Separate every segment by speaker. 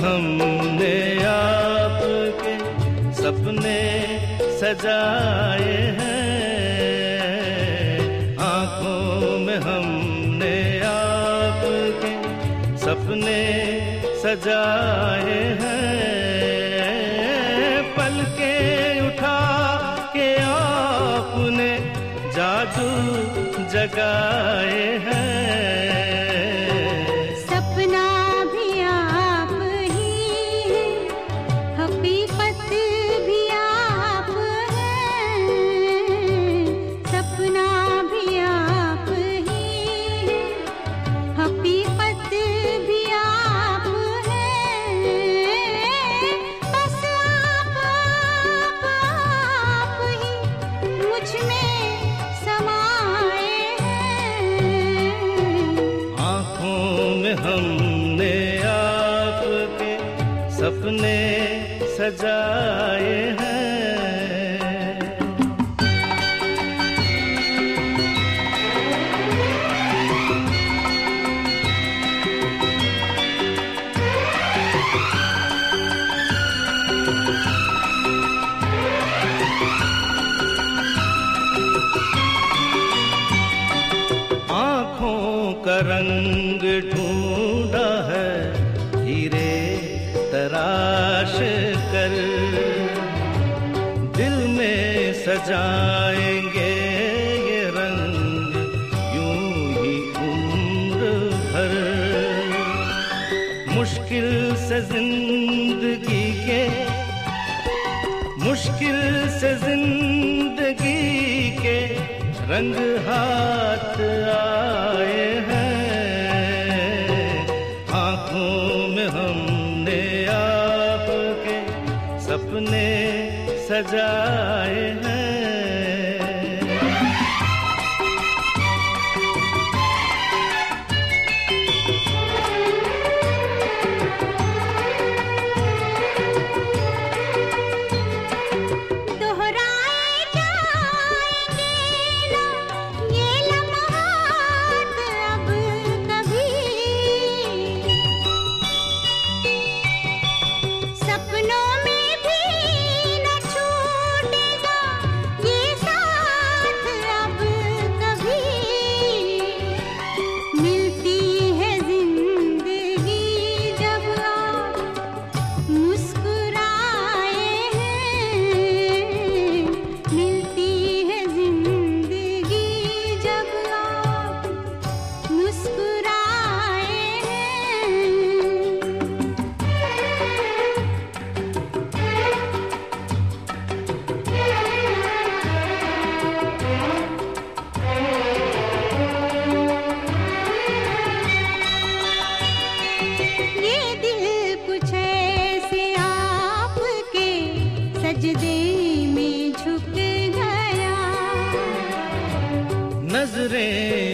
Speaker 1: हमने आपके सपने सजाए हैं। आँखों में हमने आपके सपने सजाए हैं। पल के उठा के आपने जादू जगाए हैं। सपने सजाए हैं। आँखों का रंग तराश कर दिल में सजाएँगे ये रंग यूँ ही उम्र भर। मुश्किल से ज़िंदगी के, मुश्किल से ज़िंदगी के रंग हाथ आए। सपने सजाए हैं।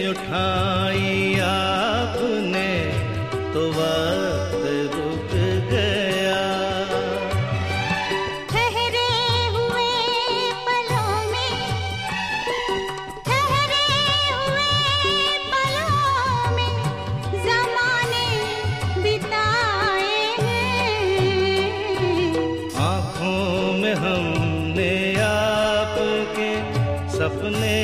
Speaker 1: उठाई आपने तो वक्त रुक गया।
Speaker 2: ठहरे हुए पलों में ठहरे हुए पलों में जमाने बिताए हैं।
Speaker 1: आँखों में हमने आपके सपने